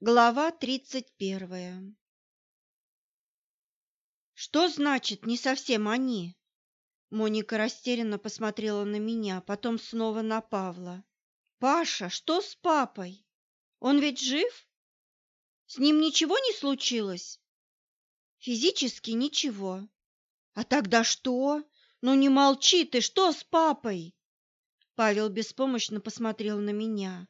Глава тридцать первая «Что значит не совсем они?» Моника растерянно посмотрела на меня, потом снова на Павла. «Паша, что с папой? Он ведь жив? С ним ничего не случилось?» «Физически ничего. А тогда что? Ну не молчи ты, что с папой?» Павел беспомощно посмотрел на меня.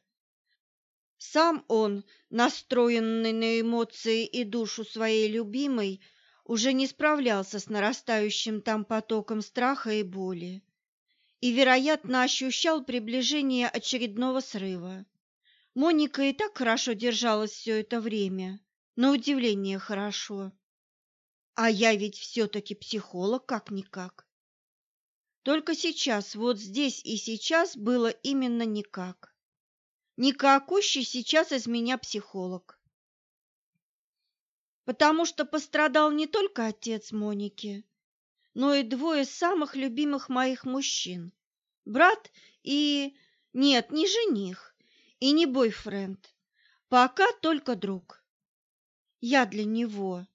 Сам он, настроенный на эмоции и душу своей любимой, уже не справлялся с нарастающим там потоком страха и боли и, вероятно, ощущал приближение очередного срыва. Моника и так хорошо держалась все это время, на удивление хорошо. А я ведь все-таки психолог как-никак. Только сейчас, вот здесь и сейчас было именно никак. Никакущий сейчас из меня психолог потому что пострадал не только отец Моники, но и двое самых любимых моих мужчин. Брат и... Нет, не жених и не бойфренд. Пока только друг. Я для него,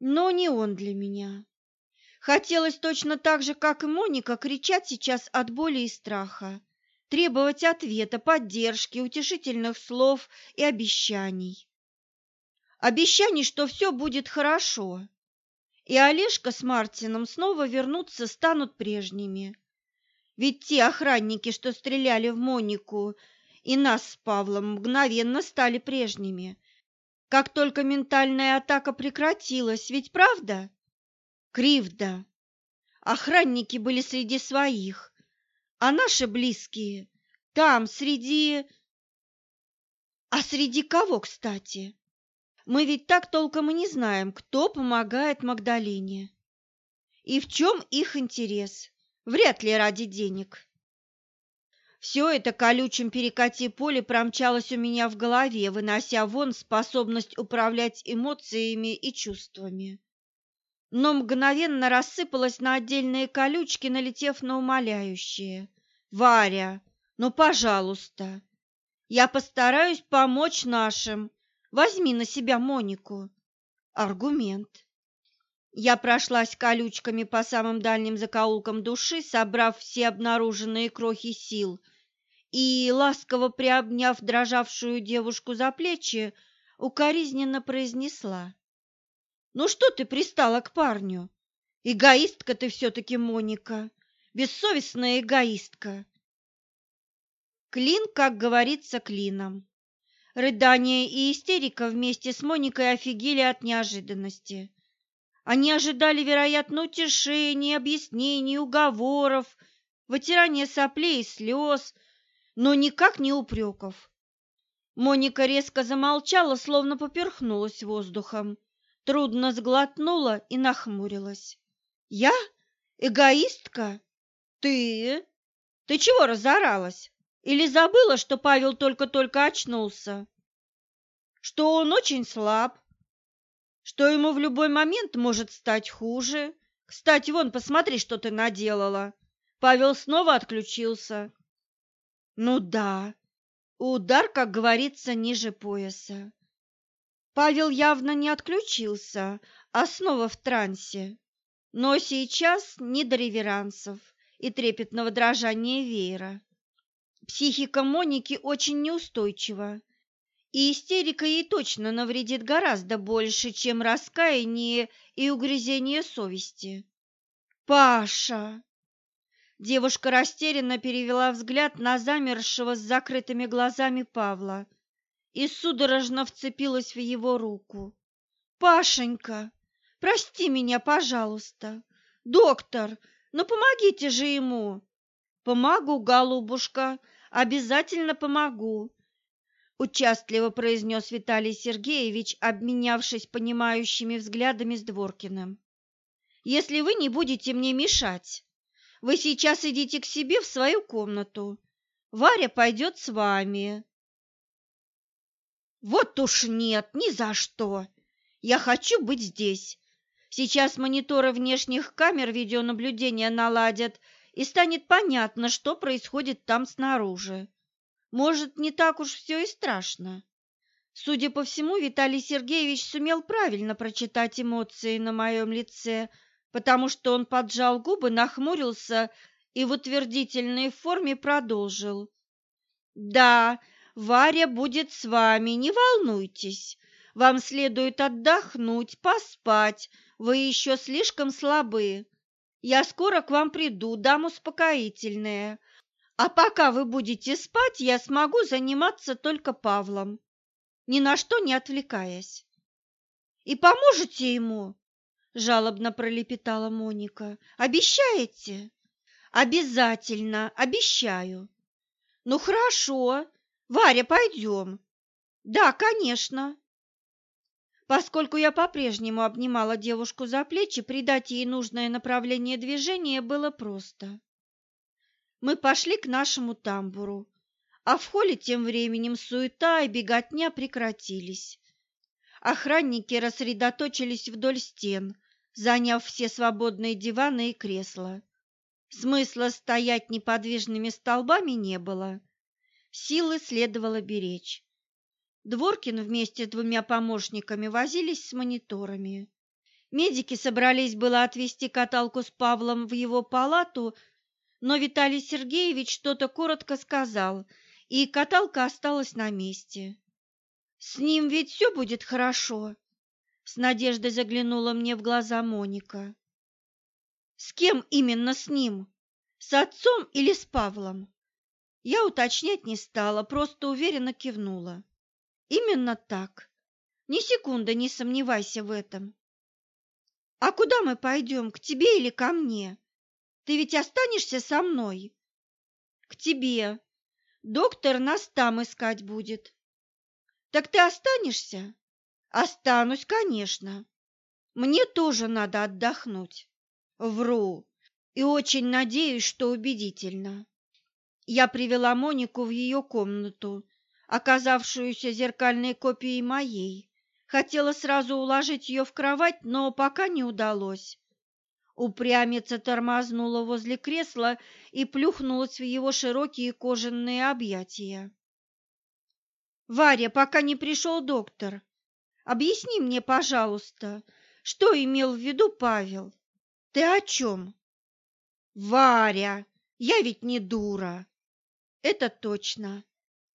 но не он для меня. Хотелось точно так же, как и Моника, кричать сейчас от боли и страха, требовать ответа, поддержки, утешительных слов и обещаний обещаний, что все будет хорошо, и Олежка с Мартином снова вернутся, станут прежними. Ведь те охранники, что стреляли в Монику и нас с Павлом, мгновенно стали прежними. Как только ментальная атака прекратилась, ведь правда? Кривда. Охранники были среди своих, а наши близкие там, среди... А среди кого, кстати? Мы ведь так толком и не знаем, кто помогает Магдалине. И в чем их интерес? Вряд ли ради денег. Все это колючим перекати поле промчалось у меня в голове, вынося вон способность управлять эмоциями и чувствами. Но мгновенно рассыпалось на отдельные колючки, налетев на умоляющие. «Варя, ну, пожалуйста, я постараюсь помочь нашим, Возьми на себя Монику. Аргумент. Я прошлась колючками по самым дальним закоулкам души, собрав все обнаруженные крохи сил, и, ласково приобняв дрожавшую девушку за плечи, укоризненно произнесла. «Ну что ты пристала к парню? Эгоистка ты все-таки, Моника, бессовестная эгоистка!» Клин, как говорится, клином. Рыдания и истерика вместе с Моникой офигели от неожиданности. Они ожидали, вероятно, утешений, объяснений, уговоров, вытирания соплей и слез, но никак не упреков. Моника резко замолчала, словно поперхнулась воздухом, трудно сглотнула и нахмурилась. «Я? Эгоистка? Ты? Ты чего разоралась? Или забыла, что Павел только-только очнулся? Что он очень слаб? Что ему в любой момент может стать хуже? Кстати, вон, посмотри, что ты наделала. Павел снова отключился. Ну да, удар, как говорится, ниже пояса. Павел явно не отключился, а снова в трансе. Но сейчас не до реверансов и трепетного дрожания веера. Психика Моники очень неустойчива, и истерика ей точно навредит гораздо больше, чем раскаяние и угрызение совести. «Паша!» Девушка растерянно перевела взгляд на замершего с закрытыми глазами Павла и судорожно вцепилась в его руку. «Пашенька, прости меня, пожалуйста! Доктор, ну помогите же ему!» «Помогу, голубушка!» Обязательно помогу, участливо произнес Виталий Сергеевич, обменявшись понимающими взглядами с Дворкиным. Если вы не будете мне мешать, вы сейчас идите к себе в свою комнату. Варя пойдет с вами. Вот уж нет, ни за что. Я хочу быть здесь. Сейчас мониторы внешних камер видеонаблюдения наладят, и станет понятно, что происходит там снаружи. Может, не так уж все и страшно. Судя по всему, Виталий Сергеевич сумел правильно прочитать эмоции на моем лице, потому что он поджал губы, нахмурился и в утвердительной форме продолжил. «Да, Варя будет с вами, не волнуйтесь. Вам следует отдохнуть, поспать, вы еще слишком слабы. Я скоро к вам приду, дам успокоительное. А пока вы будете спать, я смогу заниматься только Павлом, ни на что не отвлекаясь. И поможете ему?» жалобно пролепетала Моника. Обещаете? Обязательно, обещаю. Ну хорошо. Варя, пойдем. Да, конечно. Поскольку я по-прежнему обнимала девушку за плечи, придать ей нужное направление движения было просто. Мы пошли к нашему тамбуру, а в холле тем временем суета и беготня прекратились. Охранники рассредоточились вдоль стен, заняв все свободные диваны и кресла. Смысла стоять неподвижными столбами не было. Силы следовало беречь. Дворкин вместе с двумя помощниками возились с мониторами. Медики собрались было отвезти каталку с Павлом в его палату, но Виталий Сергеевич что-то коротко сказал, и каталка осталась на месте. «С ним ведь все будет хорошо», с надеждой заглянула мне в глаза Моника. С кем именно с ним? С отцом или с Павлом? Я уточнять не стала, просто уверенно кивнула. Именно так. Ни секунды не сомневайся в этом. А куда мы пойдем, к тебе или ко мне? Ты ведь останешься со мной? К тебе. Доктор нас там искать будет. Так ты останешься? Останусь, конечно. Мне тоже надо отдохнуть. Вру. И очень надеюсь, что убедительно. Я привела Монику в ее комнату, оказавшуюся зеркальной копией моей. Хотела сразу уложить ее в кровать, но пока не удалось. Упрямица тормознула возле кресла и плюхнулась в его широкие кожаные объятия. «Варя, пока не пришел доктор, Объясни мне, пожалуйста, что имел в виду Павел? Ты о чем? Варя, я ведь не дура. Это точно.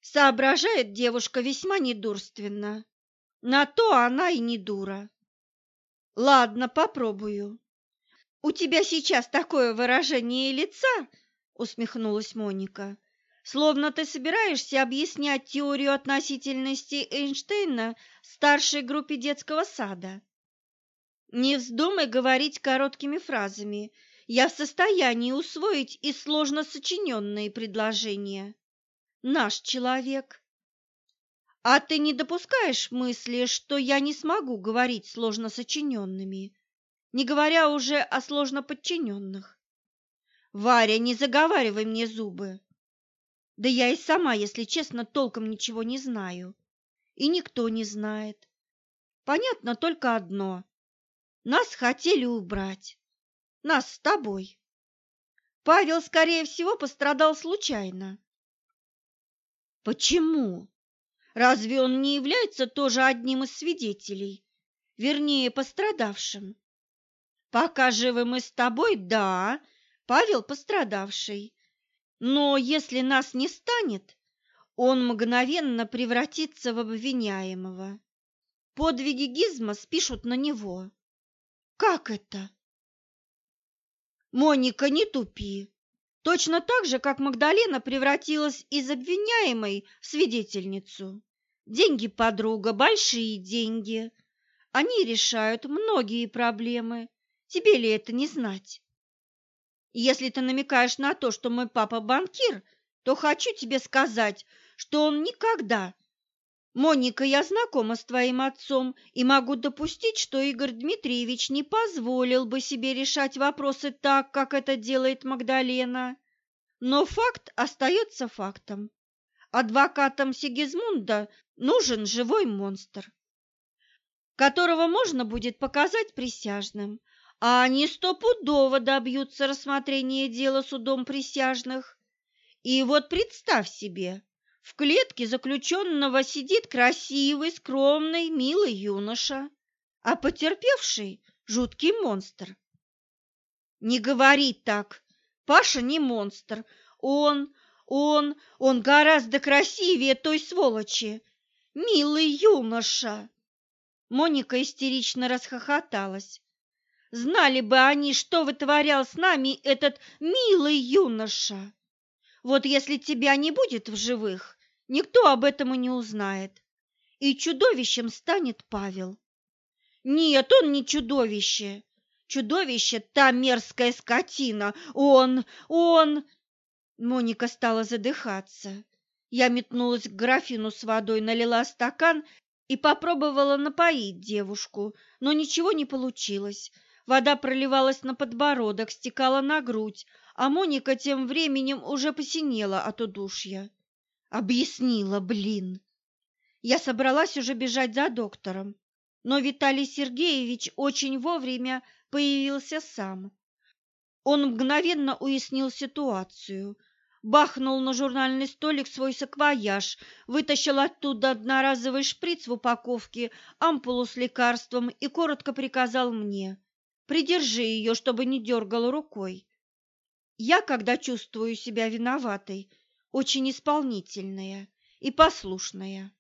Соображает девушка весьма недурственно. На то она и не дура. Ладно, попробую. У тебя сейчас такое выражение лица, усмехнулась Моника. Словно ты собираешься объяснять теорию относительности Эйнштейна старшей группе детского сада. Не вздумай говорить короткими фразами. Я в состоянии усвоить и сложно сочиненные предложения. Наш человек. А ты не допускаешь мысли, что я не смогу говорить сложно сочиненными, не говоря уже о сложно подчиненных? Варя, не заговаривай мне зубы. Да я и сама, если честно, толком ничего не знаю. И никто не знает. Понятно только одно. Нас хотели убрать. Нас с тобой. Павел, скорее всего, пострадал случайно. Почему? Разве он не является тоже одним из свидетелей? Вернее, пострадавшим? Пока живы мы с тобой, да, Павел пострадавший. Но если нас не станет, он мгновенно превратится в обвиняемого. Подвиги Гизма спишут на него. Как это? Моника, не тупи. Точно так же, как Магдалена превратилась из обвиняемой в свидетельницу. Деньги подруга, большие деньги. Они решают многие проблемы. Тебе ли это не знать? Если ты намекаешь на то, что мой папа банкир, то хочу тебе сказать, что он никогда... Моника, я знакома с твоим отцом и могу допустить, что Игорь Дмитриевич не позволил бы себе решать вопросы так, как это делает Магдалена. Но факт остается фактом. Адвокатам Сигизмунда нужен живой монстр, которого можно будет показать присяжным, а они стопудово добьются рассмотрения дела судом присяжных. И вот представь себе, В клетке заключенного сидит красивый, скромный, милый юноша, а потерпевший – жуткий монстр. Не говори так. Паша не монстр. Он, он, он гораздо красивее той сволочи. Милый юноша. Моника истерично расхохоталась. Знали бы они, что вытворял с нами этот милый юноша. Вот если тебя не будет в живых, никто об этом и не узнает. И чудовищем станет Павел. Нет, он не чудовище. Чудовище – та мерзкая скотина. Он, он... Моника стала задыхаться. Я метнулась к графину с водой, налила стакан и попробовала напоить девушку, но ничего не получилось. Вода проливалась на подбородок, стекала на грудь, а Моника тем временем уже посинела от удушья. Объяснила, блин. Я собралась уже бежать за доктором, но Виталий Сергеевич очень вовремя появился сам. Он мгновенно уяснил ситуацию, бахнул на журнальный столик свой саквояж, вытащил оттуда одноразовый шприц в упаковке, ампулу с лекарством и коротко приказал мне «Придержи ее, чтобы не дергала рукой». Я, когда чувствую себя виноватой, очень исполнительная и послушная.